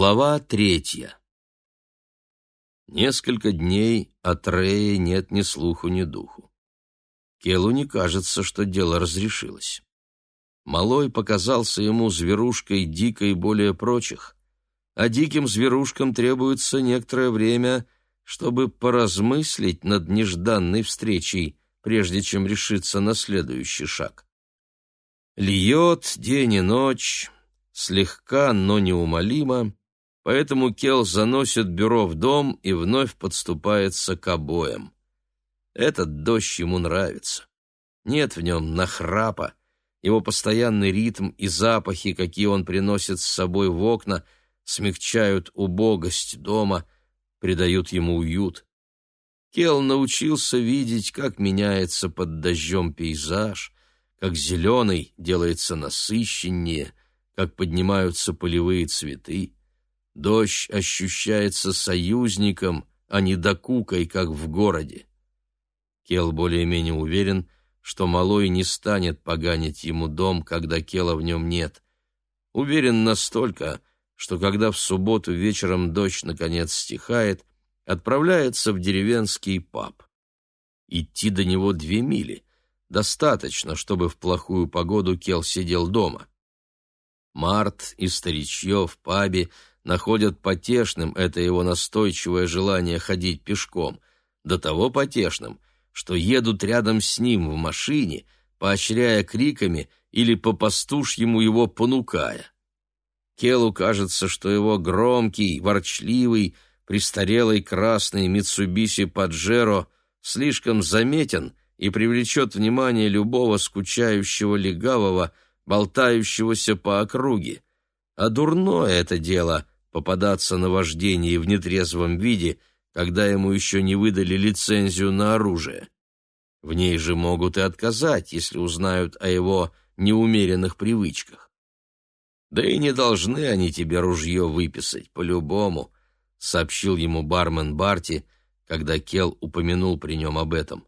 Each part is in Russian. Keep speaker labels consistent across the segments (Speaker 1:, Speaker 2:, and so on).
Speaker 1: Глава третья. Несколько дней от Рея нет ни слуху, ни духу. Келу не кажется, что дело разрешилось. Малой показался ему зверушкой дикой более прочих, а диким зверушкам требуется некоторое время, чтобы поразмыслить над нежданной встречей, прежде чем решиться на следующий шаг. Льет день и ночь, слегка, но неумолимо, поэтому Кел заносит бюро в дом и вновь подступается к обоям. Этот дождь ему нравится. Нет в нем нахрапа, его постоянный ритм и запахи, какие он приносит с собой в окна, смягчают убогость дома, придают ему уют. Кел научился видеть, как меняется под дождем пейзаж, как зеленый делается насыщеннее, как поднимаются полевые цветы. Дождь ощущается союзником, а не докукой, как в городе. Кел более-менее уверен, что Малой не станет поганить ему дом, когда Кела в нем нет. Уверен настолько, что когда в субботу вечером дождь наконец стихает, отправляется в деревенский паб. Идти до него две мили. Достаточно, чтобы в плохую погоду Кел сидел дома. Март и старичье в пабе находят потешным это его настойчивое желание ходить пешком, до того потешным, что едут рядом с ним в машине, поощряя криками или по пастушьему его понукая. Келу кажется, что его громкий, ворчливый, престарелый красный Митсубиси Паджеро слишком заметен и привлечет внимание любого скучающего легавого, болтающегося по округе. А дурное это дело — попадаться на вождение в нетрезвом виде, когда ему еще не выдали лицензию на оружие. В ней же могут и отказать, если узнают о его неумеренных привычках. Да и не должны они тебе ружье выписать, по-любому, — сообщил ему бармен Барти, когда Кел упомянул при нем об этом.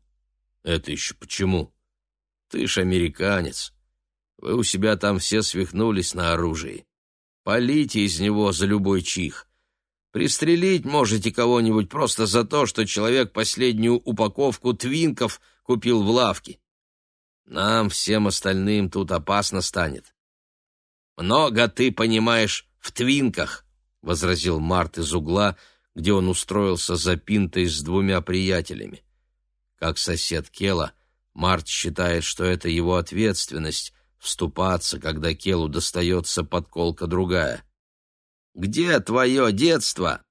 Speaker 1: Это еще почему? Ты ж американец. Вы у себя там все свихнулись на оружии. Полите из него за любой чих. Пристрелить можете кого-нибудь просто за то, что человек последнюю упаковку твинков купил в лавке. Нам, всем остальным, тут опасно станет. «Много ты понимаешь в твинках», — возразил Март из угла, где он устроился за пинтой с двумя приятелями. Как сосед Кела, Март считает, что это его ответственность вступаться, когда Келу достается подколка другая. «Где твое детство?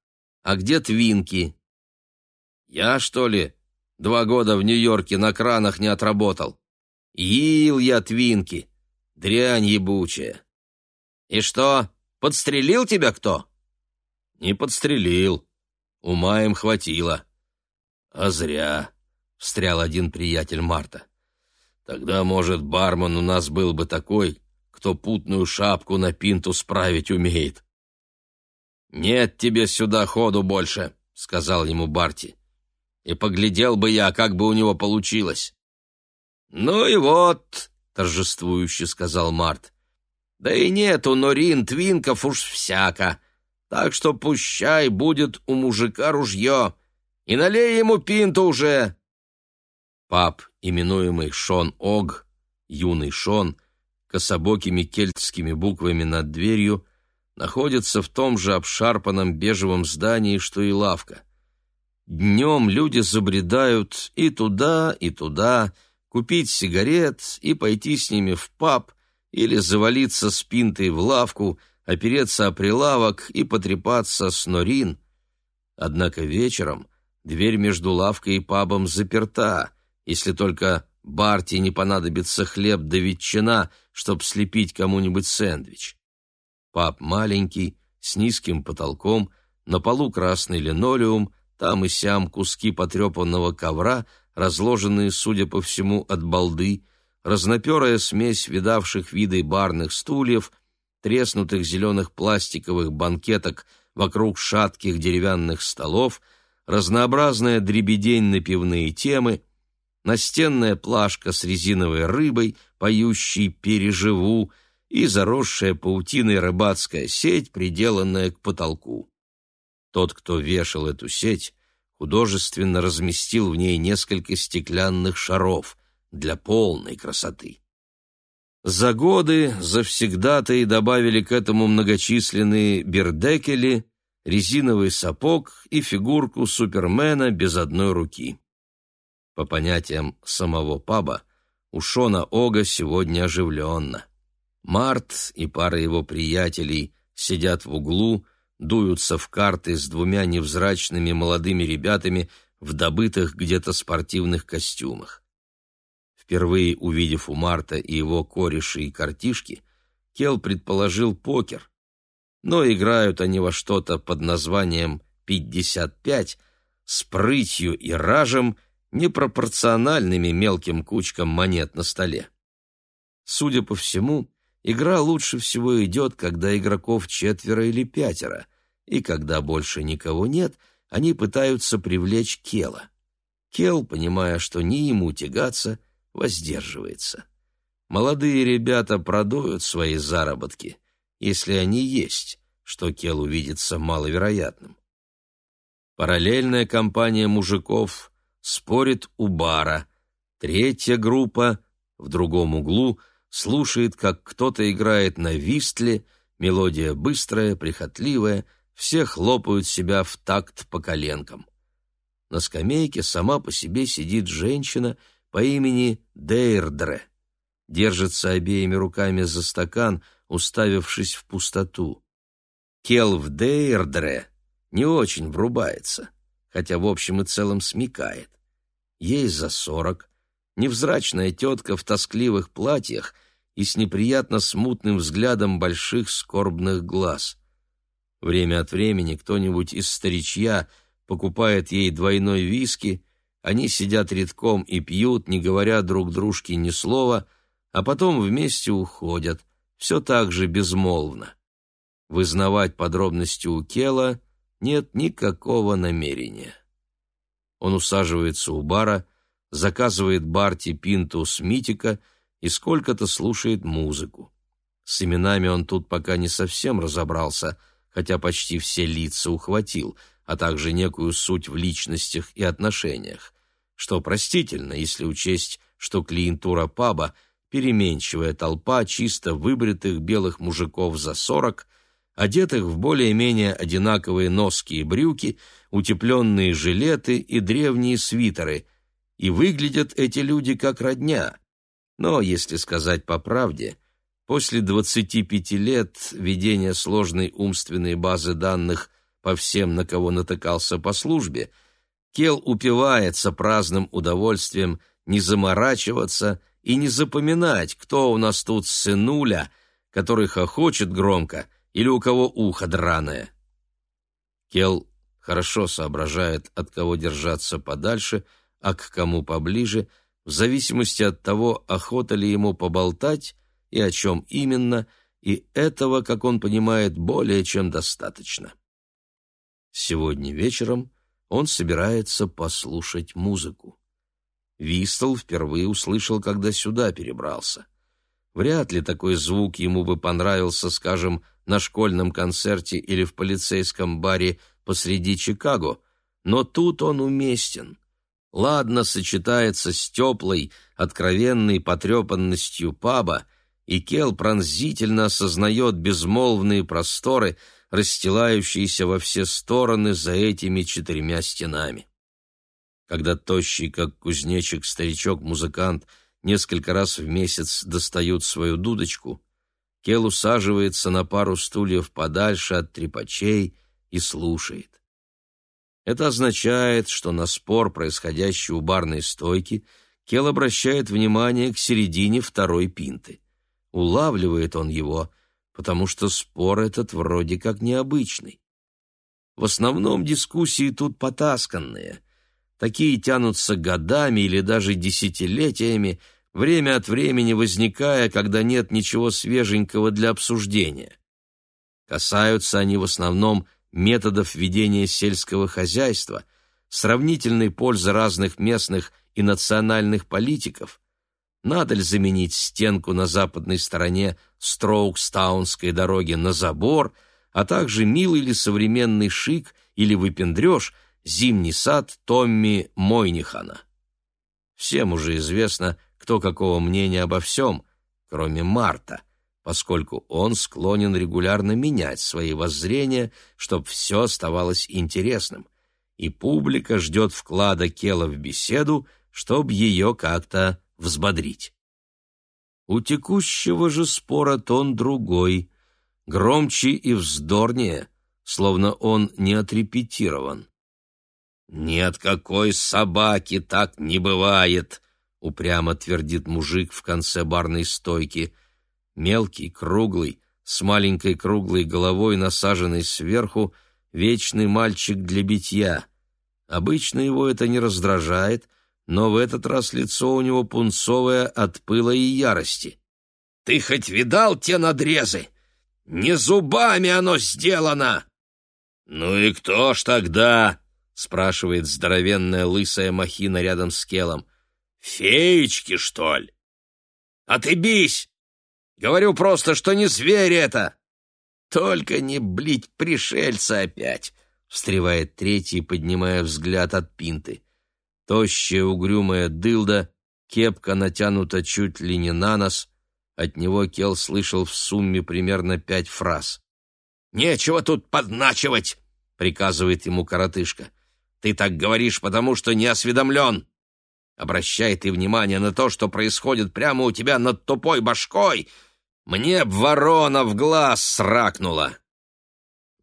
Speaker 1: А где твинки?» «Я, что ли, два года в Нью-Йорке на кранах не отработал? Ил я твинки, дрянь ебучая». «И что, подстрелил тебя кто?» «Не подстрелил. Ума им хватило». «А зря», — встрял один приятель Марта. Тогда, может, бармен у нас был бы такой, кто путную шапку на пинту справить умеет. «Нет тебе сюда ходу больше», — сказал ему Барти. «И поглядел бы я, как бы у него получилось». «Ну и вот», — торжествующе сказал Март. «Да и нету Норин твинков уж всяко, так что пущай будет у мужика ружье, и налей ему пинту уже». Пап именуемый Шон Ог, юный Шон, кособокими кельтскими буквами над дверью, находится в том же обшарпанном бежевом здании, что и лавка. Днем люди забредают и туда, и туда, купить сигарет и пойти с ними в паб или завалиться спинтой в лавку, опереться о прилавок и потрепаться с норин. Однако вечером дверь между лавкой и пабом заперта — если только Барти не понадобится хлеб да ветчина, чтоб слепить кому-нибудь сэндвич. Пап маленький, с низким потолком, на полу красный линолеум, там и сям куски потрепанного ковра, разложенные, судя по всему, от балды, разноперая смесь видавших виды барных стульев, треснутых зеленых пластиковых банкеток вокруг шатких деревянных столов, разнообразная дребедень на пивные темы — настенная плашка с резиновой рыбой, поющей «Переживу», и заросшая паутиной рыбацкая сеть, приделанная к потолку. Тот, кто вешал эту сеть, художественно разместил в ней несколько стеклянных шаров для полной красоты. За годы завсегда-то и добавили к этому многочисленные бердекели, резиновый сапог и фигурку Супермена без одной руки. По понятиям самого паба, у Шона Ога сегодня оживленно. Март и пара его приятелей сидят в углу, дуются в карты с двумя невзрачными молодыми ребятами в добытых где-то спортивных костюмах. Впервые увидев у Марта и его кореши и картишки, Кел предположил покер, но играют они во что-то под названием «пятьдесят пять» с прытью и ражем, непропорциональными мелким кучкам монет на столе. Судя по всему, игра лучше всего идет, когда игроков четверо или пятеро, и когда больше никого нет, они пытаются привлечь Кела. Кел, понимая, что не ему тягаться, воздерживается. Молодые ребята продуют свои заработки, если они есть, что Кел увидится маловероятным. Параллельная компания мужиков спорит у бара. Третья группа в другом углу слушает, как кто-то играет на вистле, мелодия быстрая, прихотливая, все хлопают себя в такт по коленкам. На скамейке сама по себе сидит женщина по имени Дейрдре. Держится обеими руками за стакан, уставившись в пустоту. Кел в Дейрдре не очень врубается, хотя в общем и целом смекает. Ей за сорок, невзрачная тетка в тоскливых платьях и с неприятно смутным взглядом больших скорбных глаз. Время от времени кто-нибудь из старичья покупает ей двойной виски, они сидят редком и пьют, не говоря друг дружке ни слова, а потом вместе уходят, все так же безмолвно. Вызнавать подробности у Кела нет никакого намерения. Он усаживается у бара, заказывает Барти пинту с Митика и сколько-то слушает музыку. С именами он тут пока не совсем разобрался — хотя почти все лица ухватил, а также некую суть в личностях и отношениях, что простительно, если учесть, что клиентура паба — переменчивая толпа чисто выбритых белых мужиков за сорок, одетых в более-менее одинаковые носки и брюки, утепленные жилеты и древние свитеры, и выглядят эти люди как родня. Но, если сказать по правде, После 25 лет ведения сложной умственной базы данных по всем, на кого натыкался по службе, Кел упивается праздным удовольствием не заморачиваться и не запоминать, кто у нас тут сынуля, который хохочет громко или у кого ухо драное. Кел хорошо соображает, от кого держаться подальше, а к кому поближе, в зависимости от того, охота ли ему поболтать и о чем именно, и этого, как он понимает, более чем достаточно. Сегодня вечером он собирается послушать музыку. Вистл впервые услышал, когда сюда перебрался. Вряд ли такой звук ему бы понравился, скажем, на школьном концерте или в полицейском баре посреди Чикаго, но тут он уместен. Ладно сочетается с теплой, откровенной потрепанностью паба и Кел пронзительно осознает безмолвные просторы, расстилающиеся во все стороны за этими четырьмя стенами. Когда тощий, как кузнечик, старичок-музыкант несколько раз в месяц достают свою дудочку, Кел усаживается на пару стульев подальше от трепачей и слушает. Это означает, что на спор, происходящий у барной стойки, Кел обращает внимание к середине второй пинты. Улавливает он его, потому что спор этот вроде как необычный. В основном дискуссии тут потасканные. Такие тянутся годами или даже десятилетиями, время от времени возникая, когда нет ничего свеженького для обсуждения. Касаются они в основном методов ведения сельского хозяйства, сравнительной пользы разных местных и национальных политиков, надо ли заменить стенку на западной стороне Строукстаунской дороги на забор, а также милый ли современный шик или выпендреж зимний сад Томми Мойнихана. Всем уже известно, кто какого мнения обо всем, кроме Марта, поскольку он склонен регулярно менять свои воззрения, чтобы все оставалось интересным, и публика ждет вклада Кела в беседу, чтобы ее как-то взбодрить. У текущего же спора тон другой, громче и вздорнее, словно он не отрепетирован. «Ни от какой собаки так не бывает», — упрямо твердит мужик в конце барной стойки. Мелкий, круглый, с маленькой круглой головой, насаженный сверху, вечный мальчик для битья. Обычно его это не раздражает — но в этот раз лицо у него пунцовое от пыла и ярости. «Ты хоть видал те надрезы? Не зубами оно сделано!» «Ну и кто ж тогда?» — спрашивает здоровенная лысая махина рядом с Келом. «Феечки, что ли?» «А ты бись! Говорю просто, что не зверь это!» «Только не блить пришельца опять!» — встревает третий, поднимая взгляд от пинты. Тощая угрюмая дылда, кепка натянута чуть ли не на нос. От него Кел слышал в сумме примерно пять фраз. «Нечего тут подначивать!» — приказывает ему коротышка. «Ты так говоришь, потому что не осведомлен. Обращай ты внимание на то, что происходит прямо у тебя над тупой башкой. Мне б ворона в глаз сракнула!»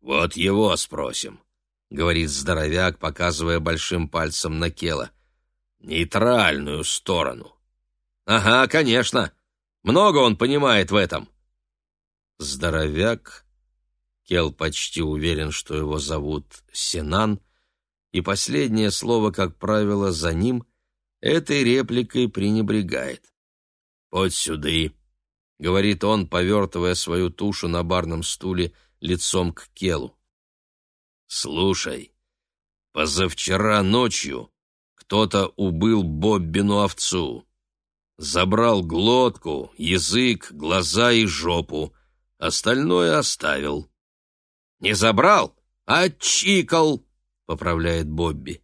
Speaker 1: «Вот его спросим», — говорит здоровяк, показывая большим пальцем на Кела нейтральную сторону. Ага, конечно. Много он понимает в этом. Здоровяк, Кел почти уверен, что его зовут Синан, и последнее слово, как правило, за ним, этой репликой пренебрегает. «Подь сюды», — говорит он, повертывая свою тушу на барном стуле лицом к Келу. «Слушай, позавчера ночью кто-то убыл Боббину овцу. Забрал глотку, язык, глаза и жопу. Остальное оставил. «Не забрал, а чикал», — поправляет Бобби.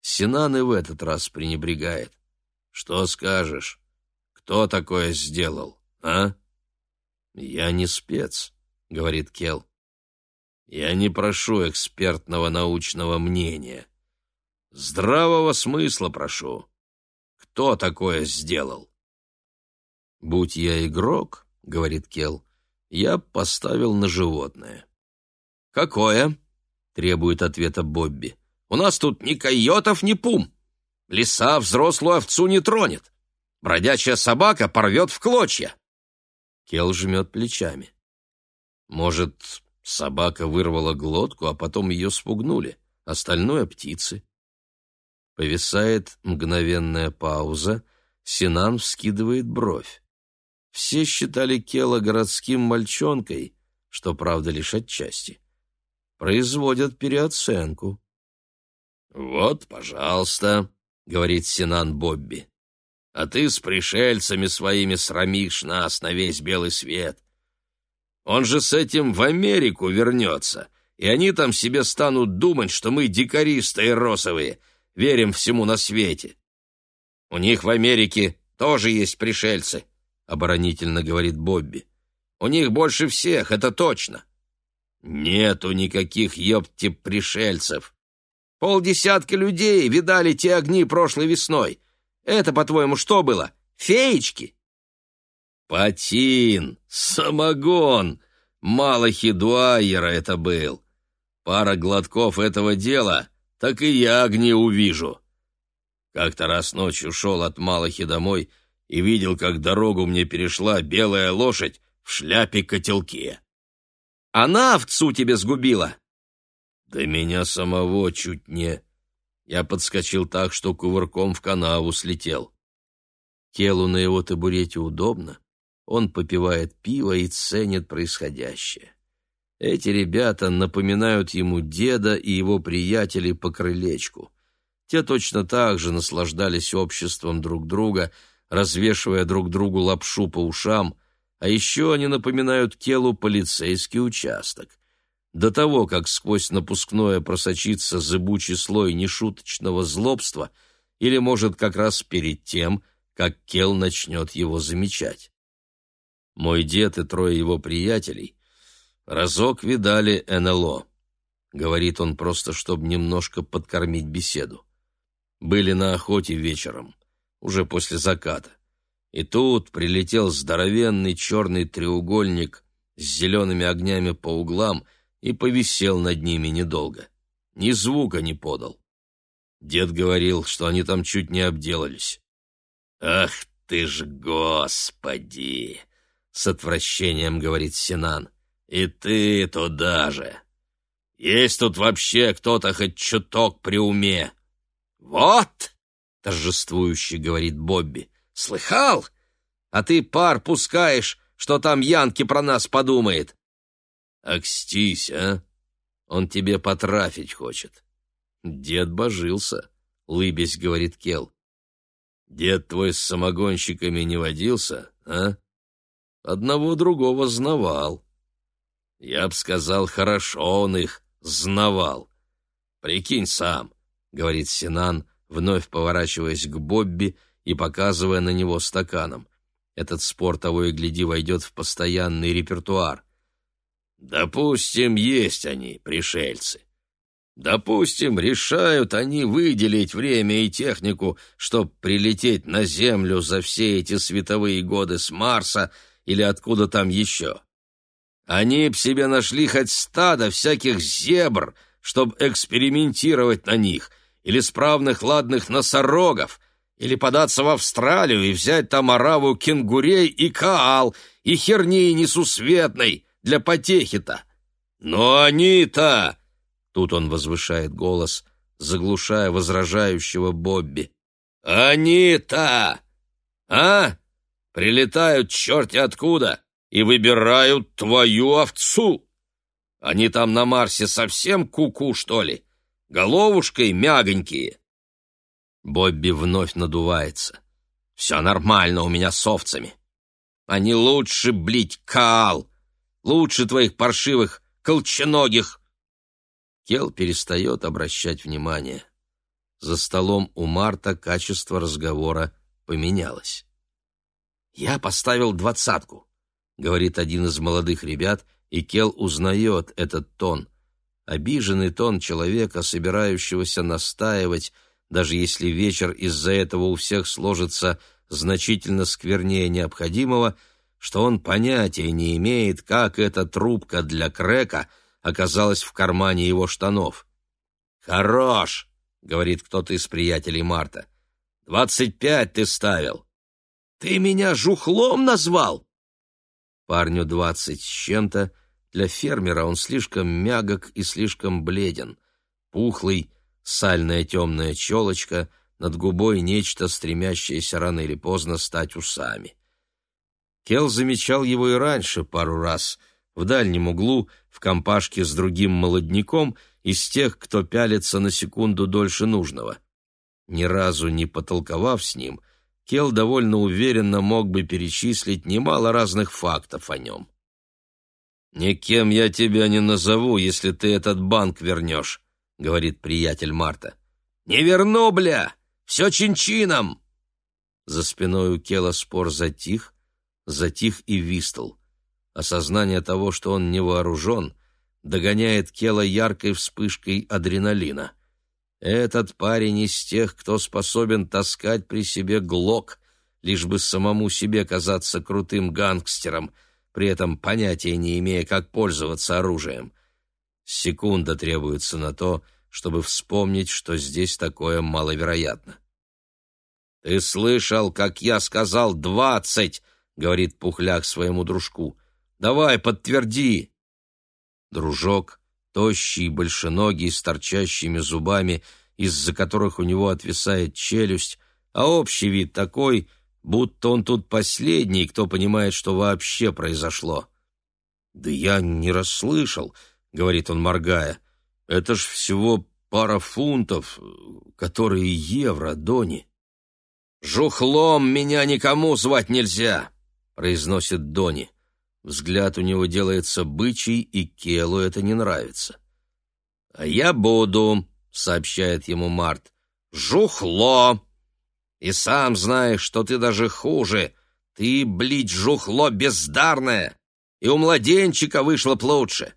Speaker 1: Синан и в этот раз пренебрегает. «Что скажешь? Кто такое сделал, а?» «Я не спец», — говорит Кел. «Я не прошу экспертного научного мнения. Здравого смысла прошу. Кто такое сделал? Будь я игрок, говорит Кел, я поставил на животное. Какое? требует ответа Бобби. У нас тут ни койотов, ни пум. Лиса взрослую овцу не тронет. Бродячая собака порвет в клочья. Кел жмет плечами. Может, собака вырвала глотку, а потом ее спугнули. Остальное — птицы. Повисает мгновенная пауза, Синан вскидывает бровь. Все считали Кела городским мальчонкой, что, правда, лишь отчасти. Производят переоценку. «Вот, пожалуйста», — говорит Синан Бобби. «А ты с пришельцами своими срамишь нас на весь белый свет. Он же с этим в Америку вернется, и они там себе станут думать, что мы дикари стаиросовые, верим всему на свете. У них в Америке тоже есть пришельцы, оборонительно говорит Бобби. У них больше всех, это точно. Нету никаких ёпти пришельцев. Полдесятка людей видали те огни прошлой весной. Это, по-твоему, что было? Феечки? Патин, самогон, Малахи Дуайера это был. Пара глотков этого дела, так и я огни увижу. Как-то раз ночью шел от Малахи домой и видел, как дорогу мне перешла белая лошадь в шляпе-котелке. Она овцу тебе сгубила? Да меня самого чуть не... Я подскочил так, что кувырком в канаву слетел. Телу на его табурете удобно. Он попивает пиво и ценит происходящее. Эти ребята напоминают ему деда и его приятелей по крылечку. Те точно так же наслаждались обществом друг друга, развешивая друг другу лапшу по ушам, а еще они напоминают Келу полицейский участок. До того, как сквозь напускное просочится зыбучий слой нешуточного злобства, или, может, как раз перед тем, как Кел начнет его замечать. Мой дед и трое его приятелей разок видали НЛО. Говорит он просто, чтобы немножко подкормить беседу. Были на охоте вечером, уже после заката. И тут прилетел здоровенный черный треугольник с зелеными огнями по углам и повисел над ними недолго. Ни звука не подал. Дед говорил, что они там чуть не обделались. «Ах ты ж, господи!» — с отвращением говорит Синан. «И ты туда же! Есть тут вообще кто-то хоть чуток при уме?» «Вот!» — торжествующе говорит Бобби. «Слыхал? А ты пар пускаешь, что там Янки про нас подумает!» «Акстись, а! Он тебе потрафить хочет!» «Дед божился!» — лыбясь, говорит Кел. «Дед твой с самогонщиками не водился, а?» Одного другого знавал. Я б сказал, хорошо он их знавал. Прикинь сам, — говорит Синан, вновь поворачиваясь к Бобби и показывая на него стаканом. Этот спор того и гляди войдет в постоянный репертуар. Допустим, есть они, пришельцы. Допустим, решают они выделить время и технику, чтобы прилететь на Землю за все эти световые годы с Марса или откуда там еще. Они б себе нашли хоть стадо всяких зебр, чтобы экспериментировать на них, или справных ладных носорогов, или податься в Австралию и взять там ораву кенгурей и каал, и херни несусветной для потехи-то. Но они-то... Тут он возвышает голос, заглушая возражающего Бобби. «Они-то! А? Прилетают черти откуда и выбирают твою овцу! Они там на Марсе совсем куку, -ку, что ли? Головушкой мягонькие!» Бобби вновь надувается. «Все нормально у меня с овцами. Они лучше, блить, кал, лучше твоих паршивых колченогих Кел перестает обращать внимание. За столом у Марта качество разговора поменялось. «Я поставил двадцатку», — говорит один из молодых ребят, и Кел узнает этот тон. Обиженный тон человека, собирающегося настаивать, даже если вечер из-за этого у всех сложится значительно сквернее необходимого, что он понятия не имеет, как эта трубка для крека — оказалась в кармане его штанов. «Хорош!» — говорит кто-то из приятелей Марта. «Двадцать пять ты ставил!» «Ты меня жухлом назвал?» Парню двадцать с чем-то. Для фермера он слишком мягок и слишком бледен. Пухлый, сальная темная челочка, над губой нечто, стремящееся рано или поздно стать усами. Кел замечал его и раньше пару раз — в дальнем углу, в компашке с другим молодняком, из тех, кто пялится на секунду дольше нужного. Ни разу не потолковав с ним, Кел довольно уверенно мог бы перечислить немало разных фактов о нем. «Никем я тебя не назову, если ты этот банк вернешь», — говорит приятель Марта. «Не верну, бля! Все чин-чином!» За спиной у Кела спор затих, затих и вистл. Осознание того, что он не вооружен, догоняет Кела яркой вспышкой адреналина. Этот парень из тех, кто способен таскать при себе глок, лишь бы самому себе казаться крутым гангстером, при этом понятия не имея, как пользоваться оружием. Секунда требуется на то, чтобы вспомнить, что здесь такое маловероятно. «Ты слышал, как я сказал двадцать?» — говорит Пухляк своему дружку. Давай, подтверди!» Дружок, тощий, большеногий, с торчащими зубами, из-за которых у него отвисает челюсть, а общий вид такой, будто он тут последний, кто понимает, что вообще произошло. «Да я не расслышал», — говорит он, моргая. «Это ж всего пара фунтов, которые евро, Дони». «Жухлом меня никому звать нельзя!» — произносит Дони. Взгляд у него делается бычий, и Келу это не нравится. «А я буду», — сообщает ему Март. «Жухло! И сам знаешь, что ты даже хуже. Ты, блить, жухло бездарное, и у младенчика вышло б лучше».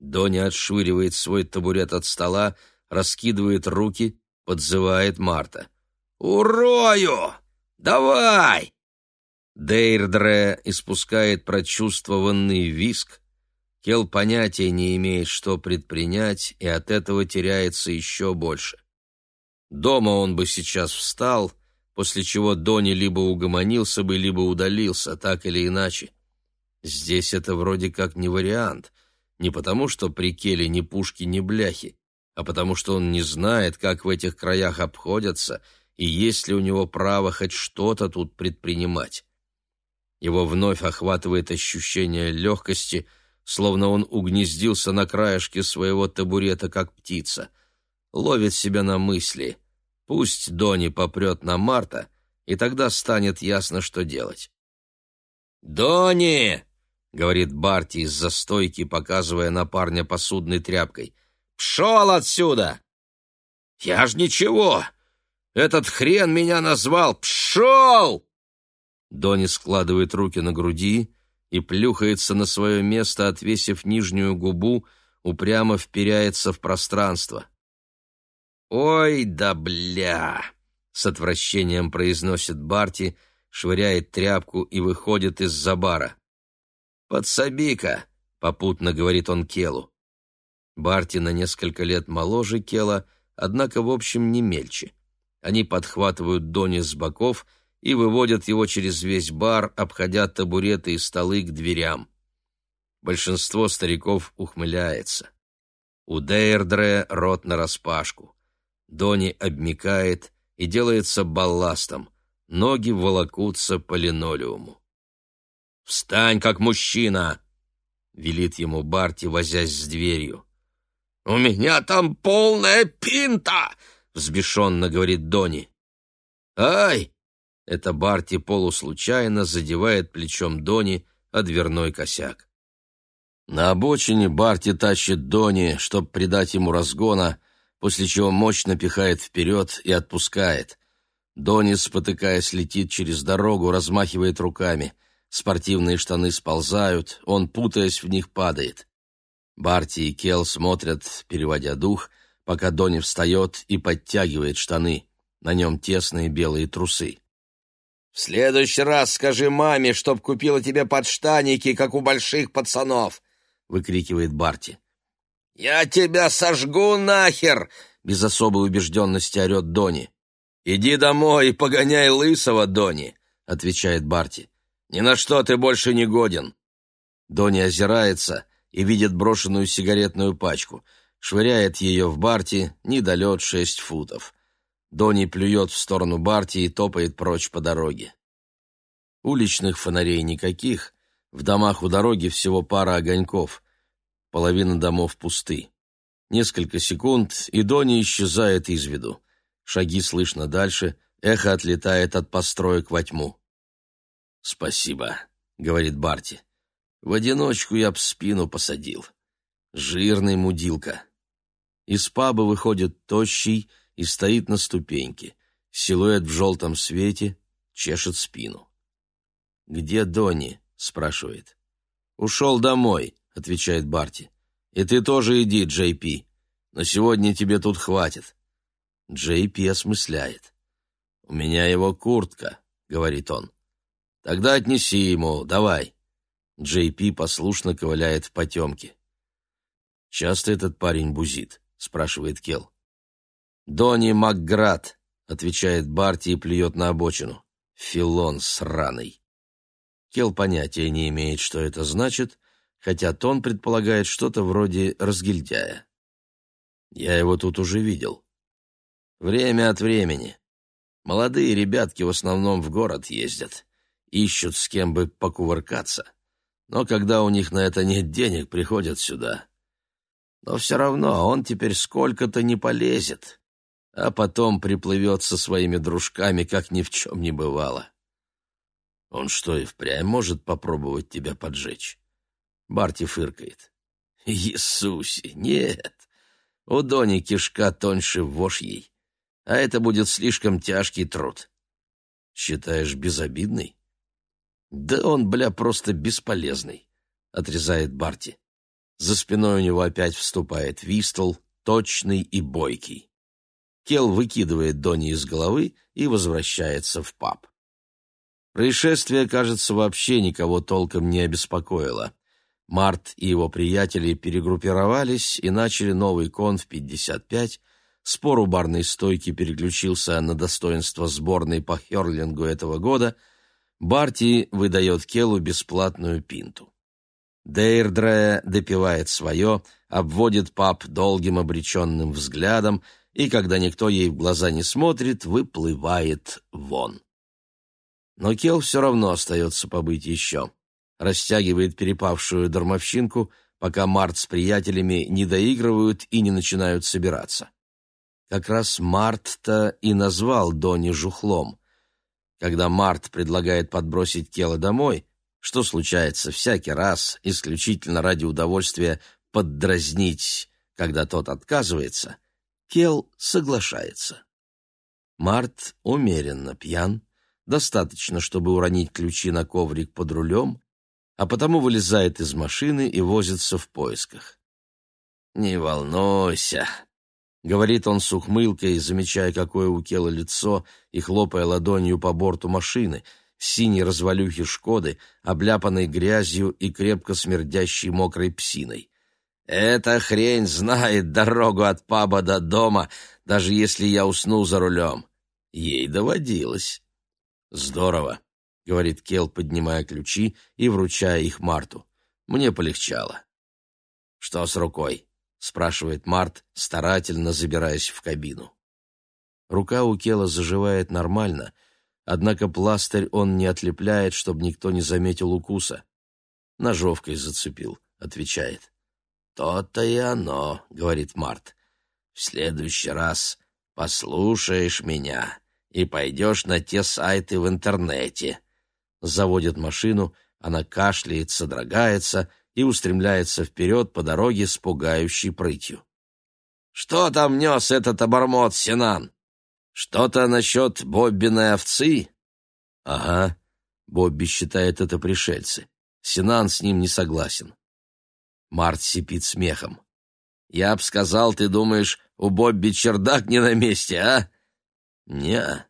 Speaker 1: Дони отшвыривает свой табурет от стола, раскидывает руки, подзывает Марта. «Урою! Давай!» Дейрдре испускает прочувствованный виск. Кел понятия не имеет, что предпринять, и от этого теряется еще больше. Дома он бы сейчас встал, после чего Дони либо угомонился бы, либо удалился, так или иначе. Здесь это вроде как не вариант, не потому что при Келе ни пушки, ни бляхи, а потому что он не знает, как в этих краях обходятся и есть ли у него право хоть что-то тут предпринимать. Его вновь охватывает ощущение легкости, словно он угнездился на краешке своего табурета, как птица. Ловит себя на мысли. Пусть Дони попрет на Марта, и тогда станет ясно, что делать. «Дони!» — говорит Барти из-за стойки, показывая на парня посудной тряпкой. Пшел отсюда!» «Я ж ничего! Этот хрен меня назвал! Пшел!» Дони складывает руки на груди и плюхается на свое место, отвесив нижнюю губу, упрямо вперяется в пространство. «Ой да бля!» — с отвращением произносит Барти, швыряет тряпку и выходит из-за бара. «Подсоби-ка!» — попутно говорит он Келу. Барти на несколько лет моложе Кела, однако в общем не мельче. Они подхватывают Дони с боков и выводят его через весь бар, обходя табуреты и столы к дверям. Большинство стариков ухмыляется. У Дейрдре рот нараспашку. Дони обмикает и делается балластом. Ноги волокутся по линолеуму. «Встань, как мужчина!» — велит ему Барти, возясь с дверью. «У меня там полная пинта!» — взбешенно говорит Дони. «Ай!» — это Барти полуслучайно задевает плечом Дони о дверной косяк. На обочине Барти тащит Дони, чтобы придать ему разгона, после чего мощно пихает вперед и отпускает. Дони, спотыкаясь, летит через дорогу, размахивает руками. Спортивные штаны сползают, он, путаясь в них, падает. Барти и Кел смотрят, переводя дух, пока Дони встает и подтягивает штаны. На нем тесные белые трусы. «В следующий раз скажи маме, чтоб купила тебе подштаники, как у больших пацанов!» — выкрикивает Барти. «Я тебя сожгу нахер!» — без особой убежденности орет Дони. «Иди домой и погоняй лысого, Дони!» — отвечает Барти. «Ни на что ты больше не годен!» Дони озирается — и видит брошенную сигаретную пачку. Швыряет ее в Барти, недолет шесть футов. Донни плюет в сторону Барти и топает прочь по дороге. Уличных фонарей никаких, в домах у дороги всего пара огоньков. Половина домов пусты. Несколько секунд, и Донни исчезает из виду. Шаги слышно дальше, эхо отлетает от построек во тьму. «Спасибо», — говорит Барти. В одиночку я б спину посадил. Жирный мудилка. Из паба выходит тощий и стоит на ступеньке. Силуэт в желтом свете чешет спину. «Где Донни?» — спрашивает. «Ушел домой», — отвечает Барти. «И ты тоже иди, Джей Пи. Но сегодня тебе тут хватит». Джей Пи осмысляет. «У меня его куртка», — говорит он. «Тогда отнеси ему, давай». Джей Пи послушно ковыляет в потемке. «Часто этот парень бузит?» — спрашивает Кел. «Донни Макград», — отвечает Барти и плюет на обочину. «Филон сраный». Кел понятия не имеет, что это значит, хотя Тон предполагает что-то вроде разгильдяя. «Я его тут уже видел. Время от времени. Молодые ребятки в основном в город ездят, ищут с кем бы покувыркаться» но когда у них на это нет денег, приходят сюда. Но все равно он теперь сколько-то не полезет. А потом приплывет со своими дружками, как ни в чем не бывало. Он что, и впрямь может попробовать тебя поджечь? Барти фыркает. Иисусе, нет. У Дони кишка тоньше вошьей, а это будет слишком тяжкий труд. Считаешь безобидный? Да он, бля, просто бесполезный, отрезает Барти. За спиной у него опять вступает Вистл, точный и бойкий. Кел выкидывает Дони из головы и возвращается в паб. Происшествие, кажется, вообще никого толком не обеспокоило. Март и его приятели перегруппировались и начали новый кон в 55. Спор у барной стойки переключился на достоинство сборной по херлингу этого года. Барти выдает Келу бесплатную пинту. Дейрдре допивает свое, обводит пап долгим обреченным взглядом и, когда никто ей в глаза не смотрит, выплывает вон. Но Кел все равно остается побыть еще. Растягивает перепавшую дармовщинку, пока Март с приятелями не доигрывают и не начинают собираться. Как раз Март-то и назвал Дони жухлом. Когда Март предлагает подбросить Кела домой, что случается всякий раз, исключительно ради удовольствия поддразнить, когда тот отказывается, Кел соглашается. Март умеренно пьян, достаточно, чтобы уронить ключи на коврик под рулем, а потому вылезает из машины и возится в поисках. «Не волнуйся», — говорит он с ухмылкой, замечая, какое у Кела лицо, и хлопая ладонью по борту машины, синей развалюхи «Шкоды», обляпанной грязью и крепко смердящей мокрой псиной. «Эта хрень знает дорогу от паба до дома, даже если я усну за рулем. Ей доводилось». «Здорово», — говорит Кел, поднимая ключи и вручая их Марту. «Мне полегчало». «Что с рукой?» — спрашивает Март, старательно забираясь в кабину. Рука у Кела заживает нормально, однако пластырь он не отлепляет, чтобы никто не заметил укуса. «Ножовкой зацепил», — отвечает. «То-то и оно», — говорит Март. «В следующий раз послушаешь меня и пойдешь на те сайты в интернете». Заводит машину, она кашляет, содрогается и устремляется вперед по дороге с пугающей прытью. «Что там нес этот обормот, Синан? Что-то насчет Боббиной овцы?» «Ага», — Бобби считает это пришельцы. Синан с ним не согласен. Март сипит смехом. «Я б сказал, ты думаешь, у Бобби чердак не на месте, а?» «Не,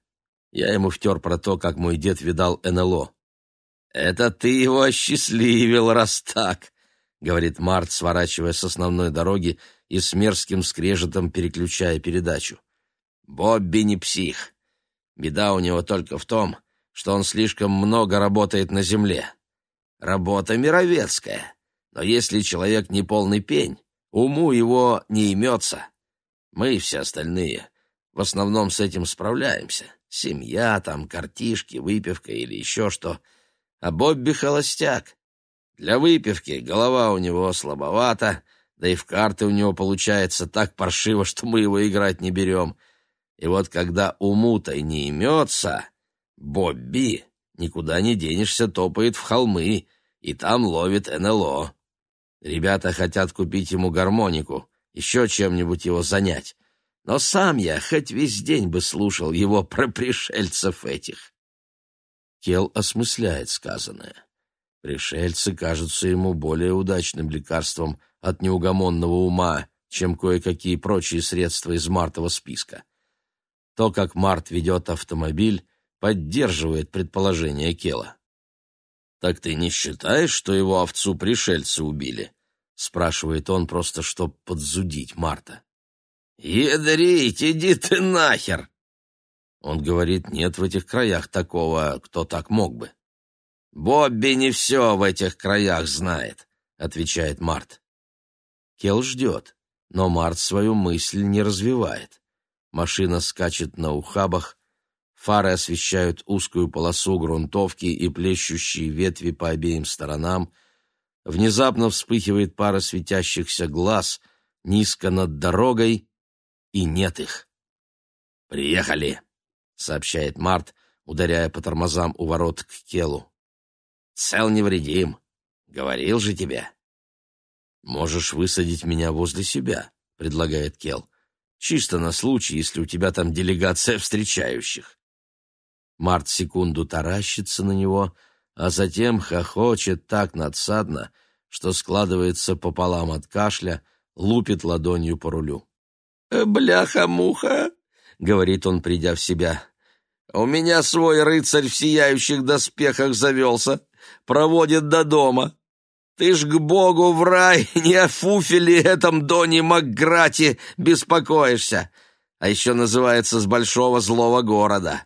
Speaker 1: я ему втер про то, как мой дед видал НЛО». «Это ты его осчастливил, раз так», — говорит Март, сворачивая с основной дороги и с мерзким скрежетом переключая передачу. «Бобби не псих. Беда у него только в том, что он слишком много работает на земле. Работа мировецкая, но если человек не полный пень, уму его не имется. Мы все остальные в основном с этим справляемся. Семья, там, картишки, выпивка или еще что. А Бобби холостяк. Для выпивки голова у него слабовата, да и в карты у него получается так паршиво, что мы его играть не берем. И вот когда уму-то не имется, Бобби, никуда не денешься, топает в холмы, и там ловит НЛО. Ребята хотят купить ему гармонику, еще чем-нибудь его занять но сам я хоть весь день бы слушал его про пришельцев этих. Кел осмысляет сказанное. Пришельцы кажутся ему более удачным лекарством от неугомонного ума, чем кое-какие прочие средства из Мартова списка. То, как Март ведет автомобиль, поддерживает предположение Кела. «Так ты не считаешь, что его овцу пришельцы убили?» — спрашивает он просто, чтоб подзудить Марта. «Ядрить, иди ты нахер!» Он говорит, нет в этих краях такого, кто так мог бы. «Бобби не все в этих краях знает», — отвечает Март. Кел ждет, но Март свою мысль не развивает. Машина скачет на ухабах, фары освещают узкую полосу грунтовки и плещущие ветви по обеим сторонам. Внезапно вспыхивает пара светящихся глаз низко над дорогой — и нет их. «Приехали», — сообщает Март, ударяя по тормозам у ворот к Келу. «Цел невредим. Говорил же тебе». «Можешь высадить меня возле себя», — предлагает Кел. «Чисто на случай, если у тебя там делегация встречающих». Март секунду таращится на него, а затем хохочет так надсадно, что складывается пополам от кашля, лупит ладонью по рулю. «Бляха-муха!» — говорит он, придя в себя. «У меня свой рыцарь в сияющих доспехах завелся, проводит до дома. Ты ж к богу в рай, не о фуфеле этом Доне Макграте беспокоишься, а еще называется с большого злого города».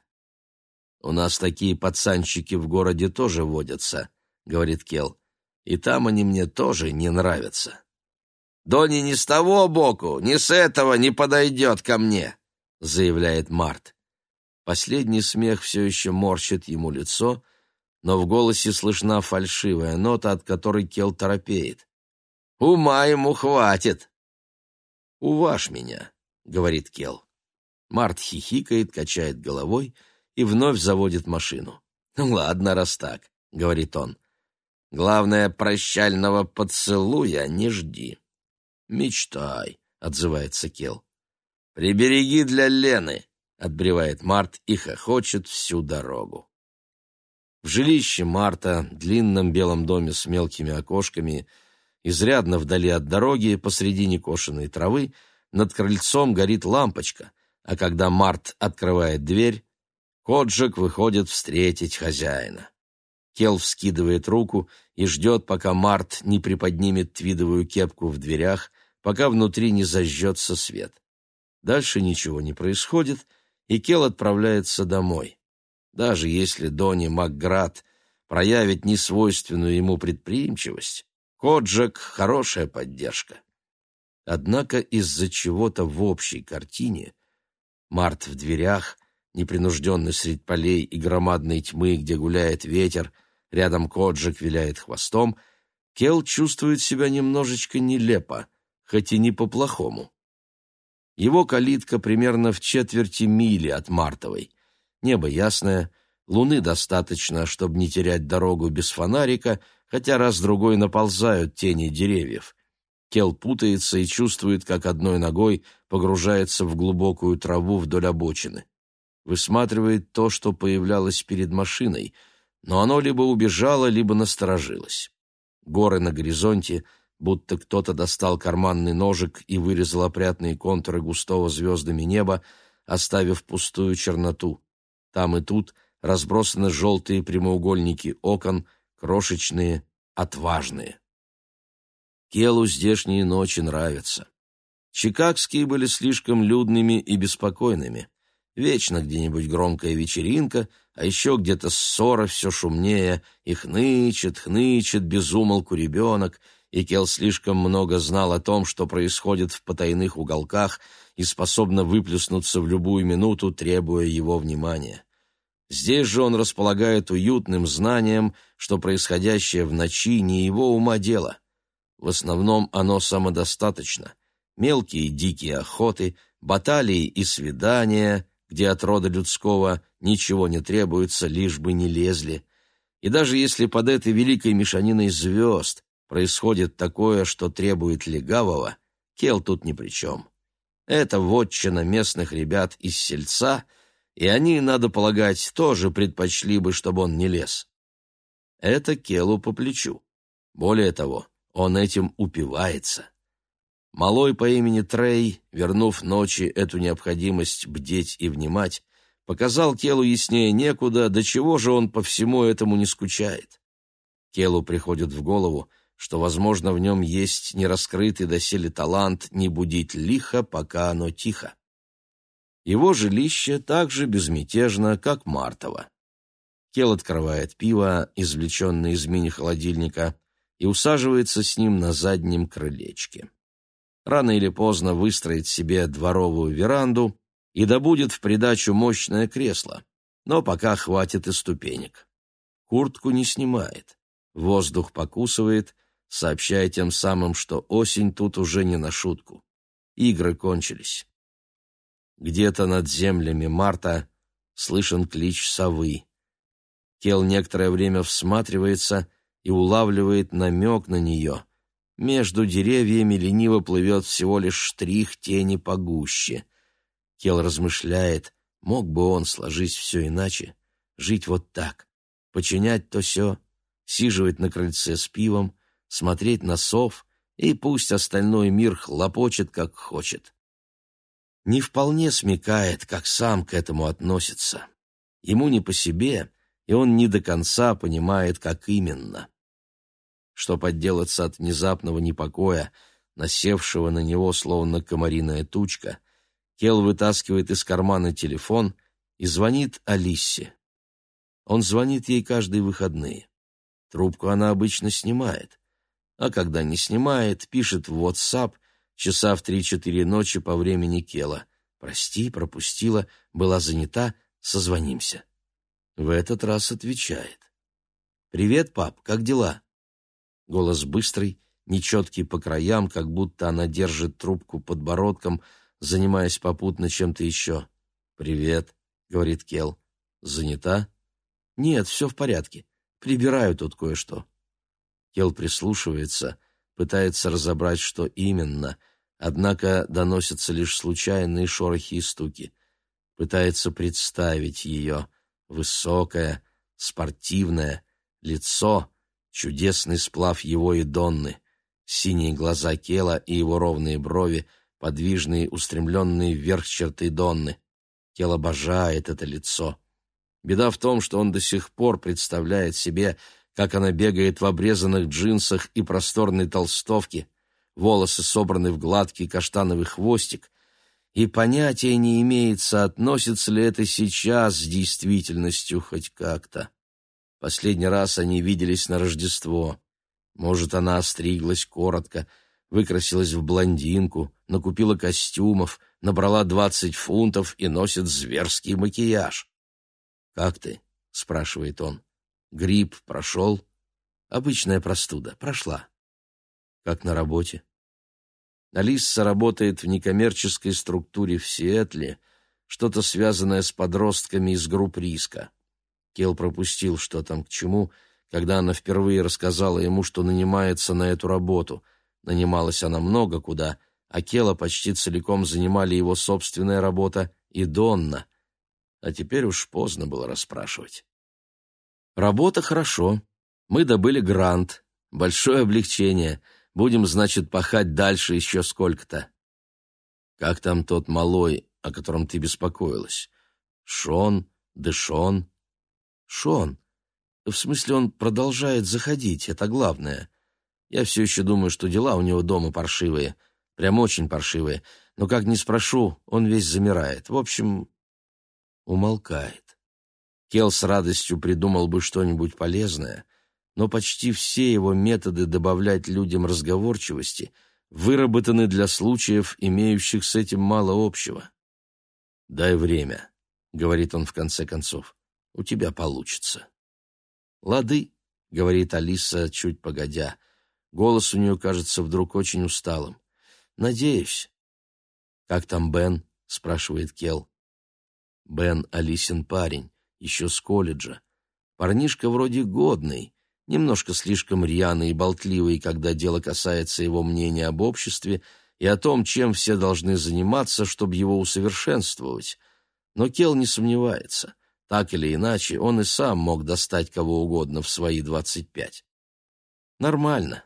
Speaker 1: «У нас такие пацанчики в городе тоже водятся», — говорит Кел, — «и там они мне тоже не нравятся». Дони ни с того боку, ни с этого не подойдет ко мне», — заявляет Март. Последний смех все еще морщит ему лицо, но в голосе слышна фальшивая нота, от которой Кел торопеет. «Ума ему хватит!» «Уваж меня», — говорит Кел. Март хихикает, качает головой и вновь заводит машину. «Ладно, раз так», — говорит он. «Главное, прощального поцелуя не жди». «Мечтай», — отзывается Кел. «Прибереги для Лены», — отбревает Март и хохочет всю дорогу. В жилище Марта, длинном белом доме с мелкими окошками, изрядно вдали от дороги, посреди некошенной травы, над крыльцом горит лампочка, а когда Март открывает дверь, Коджик выходит встретить хозяина. Кел вскидывает руку и ждет, пока Март не приподнимет твидовую кепку в дверях, пока внутри не зажжется свет. Дальше ничего не происходит, и Кел отправляется домой. Даже если Донни Макград проявит несвойственную ему предприимчивость, Коджек — хорошая поддержка. Однако из-за чего-то в общей картине Март в дверях, непринужденный средь полей и громадной тьмы, где гуляет ветер — рядом Коджик виляет хвостом, Кел чувствует себя немножечко нелепо, хоть и не по-плохому. Его калитка примерно в четверти мили от Мартовой. Небо ясное, луны достаточно, чтобы не терять дорогу без фонарика, хотя раз-другой наползают тени деревьев. Кел путается и чувствует, как одной ногой погружается в глубокую траву вдоль обочины. Высматривает то, что появлялось перед машиной — но оно либо убежало, либо насторожилось. Горы на горизонте, будто кто-то достал карманный ножик и вырезал опрятные контуры густого звездами неба, оставив пустую черноту. Там и тут разбросаны желтые прямоугольники окон, крошечные, отважные. Келу здешние ночи нравятся. Чикагские были слишком людными и беспокойными. Вечно где-нибудь громкая вечеринка, а еще где-то ссора все шумнее, и хнычет, хнычет безумолку ребенок, и Кел слишком много знал о том, что происходит в потайных уголках, и способна выплеснуться в любую минуту, требуя его внимания. Здесь же он располагает уютным знанием, что происходящее в ночи не его ума дело. В основном оно самодостаточно. Мелкие дикие охоты, баталии и свидания — где от рода людского ничего не требуется, лишь бы не лезли. И даже если под этой великой мешаниной звезд происходит такое, что требует легавого, Кел тут ни при чем. Это вотчина местных ребят из сельца, и они, надо полагать, тоже предпочли бы, чтобы он не лез. Это Келу по плечу. Более того, он этим упивается. Малой по имени Трей, вернув ночи эту необходимость бдеть и внимать, показал Келу яснее некуда, до чего же он по всему этому не скучает. Келу приходит в голову, что, возможно, в нем есть нераскрытый доселе талант не будить лихо, пока оно тихо. Его жилище так же безмятежно, как Мартова. Кел открывает пиво, извлеченное из мини-холодильника, и усаживается с ним на заднем крылечке рано или поздно выстроит себе дворовую веранду и добудет в придачу мощное кресло, но пока хватит и ступенек. Куртку не снимает, воздух покусывает, сообщая тем самым, что осень тут уже не на шутку. Игры кончились. Где-то над землями Марта слышен клич совы. Кел некоторое время всматривается и улавливает намек на нее. Между деревьями лениво плывет всего лишь штрих тени погуще. Кел размышляет, мог бы он сложить все иначе, жить вот так, починять то все, сиживать на крыльце с пивом, смотреть на сов, и пусть остальной мир хлопочет, как хочет. Не вполне смекает, как сам к этому относится. Ему не по себе, и он не до конца понимает, как именно. Чтоб отделаться от внезапного непокоя, насевшего на него словно комариная тучка, Кел вытаскивает из кармана телефон и звонит Алисе. Он звонит ей каждые выходные. Трубку она обычно снимает. А когда не снимает, пишет в WhatsApp часа в три-четыре ночи по времени Кела. «Прости, пропустила, была занята, созвонимся». В этот раз отвечает. «Привет, пап, как дела?» Голос быстрый, нечеткий по краям, как будто она держит трубку подбородком, занимаясь попутно чем-то еще. «Привет», — говорит Кел. «Занята?» «Нет, все в порядке. Прибираю тут кое-что». Кел прислушивается, пытается разобрать, что именно, однако доносятся лишь случайные шорохи и стуки. Пытается представить ее, высокое, спортивное, лицо, чудесный сплав его и Донны, синие глаза Кела и его ровные брови, подвижные, устремленные вверх черты Донны. Кел обожает это лицо. Беда в том, что он до сих пор представляет себе, как она бегает в обрезанных джинсах и просторной толстовке, волосы собраны в гладкий каштановый хвостик, и понятия не имеется, относится ли это сейчас с действительностью хоть как-то. Последний раз они виделись на Рождество. Может, она остриглась коротко, выкрасилась в блондинку, накупила костюмов, набрала двадцать фунтов и носит зверский макияж. «Как ты?» — спрашивает он. «Грипп прошел?» «Обычная простуда. Прошла». «Как на работе?» Алиса работает в некоммерческой структуре в Сиэтле, что-то связанное с подростками из групп риска. Кел пропустил, что там к чему, когда она впервые рассказала ему, что нанимается на эту работу. Нанималась она много куда, а Кела почти целиком занимали его собственная работа и Донна. А теперь уж поздно было расспрашивать. Работа хорошо. Мы добыли грант. Большое облегчение — Будем, значит, пахать дальше еще сколько-то. Как там тот малой, о котором ты беспокоилась? Шон, Дэшон? Шон. В смысле, он продолжает заходить, это главное. Я все еще думаю, что дела у него дома паршивые. Прям очень паршивые. Но как ни спрошу, он весь замирает. В общем, умолкает. Кел с радостью придумал бы что-нибудь полезное, но почти все его методы добавлять людям разговорчивости выработаны для случаев, имеющих с этим мало общего. «Дай время», — говорит он в конце концов, — «у тебя получится». «Лады», — говорит Алиса чуть погодя. Голос у нее кажется вдруг очень усталым. «Надеюсь». «Как там Бен?» — спрашивает Кел. Бен — Алисин парень, еще с колледжа. Парнишка вроде годный, немножко слишком рьяный и болтливый, когда дело касается его мнения об обществе и о том, чем все должны заниматься, чтобы его усовершенствовать. Но Кел не сомневается. Так или иначе, он и сам мог достать кого угодно в свои двадцать пять. Нормально.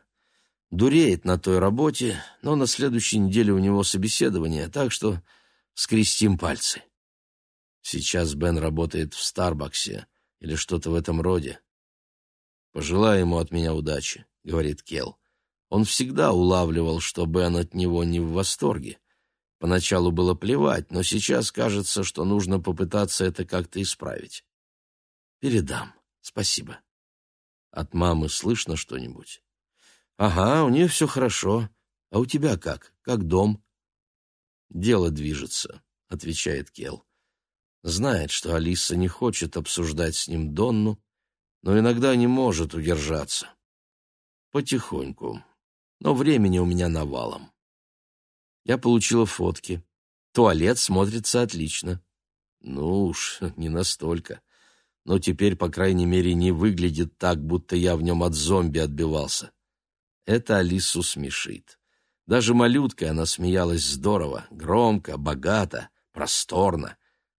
Speaker 1: Дуреет на той работе, но на следующей неделе у него собеседование, так что скрестим пальцы. Сейчас Бен работает в Старбаксе или что-то в этом роде. «Пожелай ему от меня удачи», — говорит Кел. Он всегда улавливал, что Бен от него не в восторге. Поначалу было плевать, но сейчас кажется, что нужно попытаться это как-то исправить. «Передам. Спасибо». «От мамы слышно что-нибудь?» «Ага, у нее все хорошо. А у тебя как? Как дом?» «Дело движется», — отвечает Кел. Знает, что Алиса не хочет обсуждать с ним Донну, но иногда не может удержаться. Потихоньку. Но времени у меня навалом. Я получила фотки. туалет смотрится отлично. Ну уж, не настолько. Но теперь, по крайней мере, не выглядит так, будто я в нем от зомби отбивался. Это Алису смешит. Даже малюткой она смеялась здорово, громко, богато, просторно.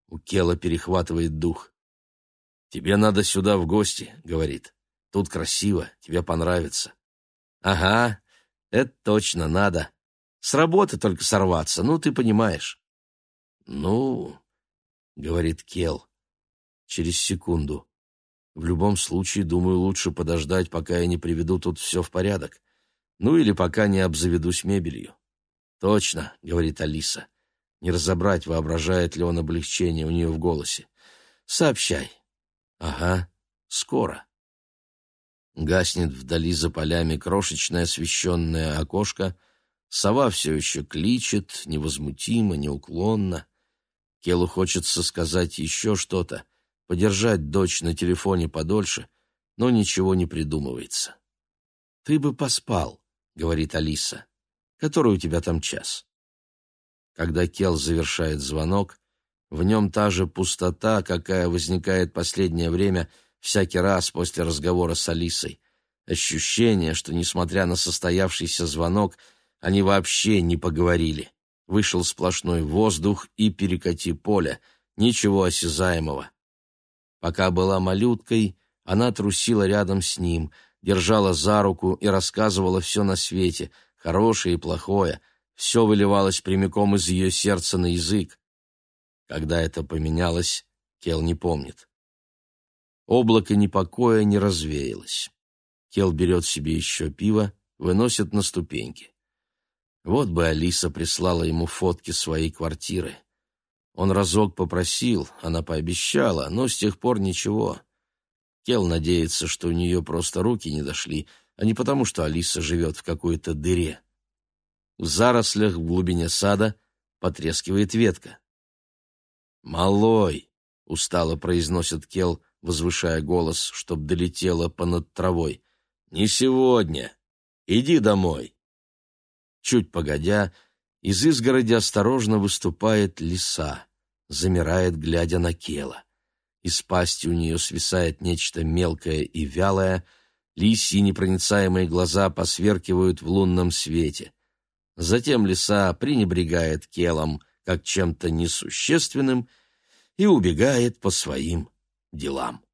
Speaker 1: У Кела перехватывает дух. «Тебе надо сюда в гости», — говорит. «Тут красиво, тебе понравится». «Ага, это точно надо. С работы только сорваться, ну, ты понимаешь». «Ну, — говорит Кел, через секунду. «В любом случае, думаю, лучше подождать, пока я не приведу тут все в порядок. Ну или пока не обзаведусь мебелью». «Точно», — говорит Алиса. Не разобрать, воображает ли он облегчение у нее в голосе. «Сообщай». «Ага, скоро». Гаснет вдали за полями крошечное освещенное окошко. Сова все еще кличет, невозмутимо, неуклонно. Келу хочется сказать еще что-то, подержать дочь на телефоне подольше, но ничего не придумывается. «Ты бы поспал», — говорит Алиса. «Который у тебя там час?» Когда Кел завершает звонок, в нем та же пустота, какая возникает последнее время всякий раз после разговора с Алисой. Ощущение, что, несмотря на состоявшийся звонок, они вообще не поговорили. Вышел сплошной воздух и перекати поле, ничего осязаемого. Пока была малюткой, она трусила рядом с ним, держала за руку и рассказывала все на свете, хорошее и плохое, все выливалось прямиком из ее сердца на язык. Когда это поменялось, Кел не помнит. Облако непокоя не развеялось. Кел берет себе еще пиво, выносит на ступеньки. Вот бы Алиса прислала ему фотки своей квартиры. Он разок попросил, она пообещала, но с тех пор ничего. Кел надеется, что у нее просто руки не дошли, а не потому, что Алиса живет в какой-то дыре. В зарослях в глубине сада потрескивает ветка. «Малой!» — устало произносит Кел, возвышая голос, чтоб долетело понад травой. «Не сегодня! Иди домой!» Чуть погодя, из изгороди осторожно выступает лиса, замирает, глядя на Кела. Из пасти у нее свисает нечто мелкое и вялое, лисьи непроницаемые глаза посверкивают в лунном свете. Затем лиса пренебрегает Келом как чем-то несущественным и убегает по своим делам.